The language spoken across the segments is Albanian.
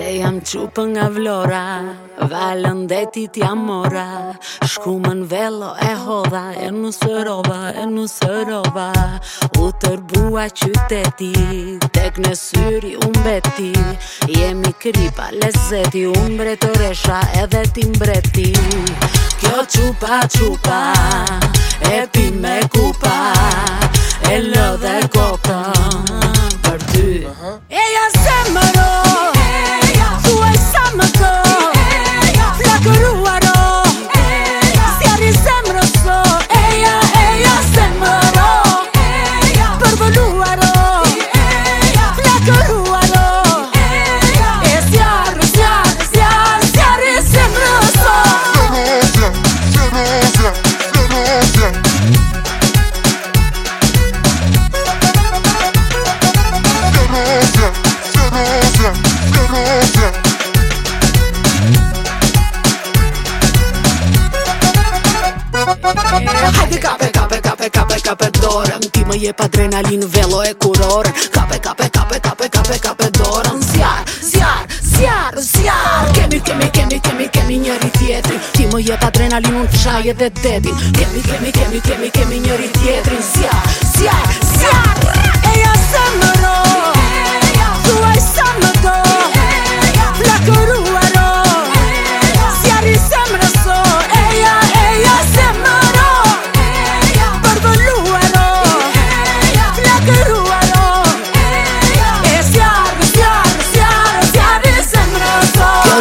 Se jam qupë nga vlora Valën detit jam mora Shku më në velo e hodha E në sërova, e në sërova U tërbua qyteti Tek në syri unë beti Jemi kripa lezeti Unë bre resha edhe ti mbreti Kjo qupa qupa E pime me kupa Hajde kape, kape, kape, kape, kape dorën Ti më pa adrenalin, vello e kurorën Kape, kape, kape, kape, kape, kape dorën Zjarë, zjarë, zjarë, zjarë Kemi, kemi, kemi, kemi, kemi njëri tjetri Ti më jetë adrenalin, unë të shajet dhe dedin Kemi, kemi, kemi, kemi, kemi njëri tjetri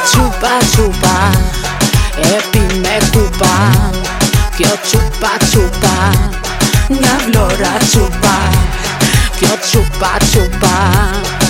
chupa chupa, epi me kupa Kjo chupa chupa, nga vlora chupa Kjo chupa chupa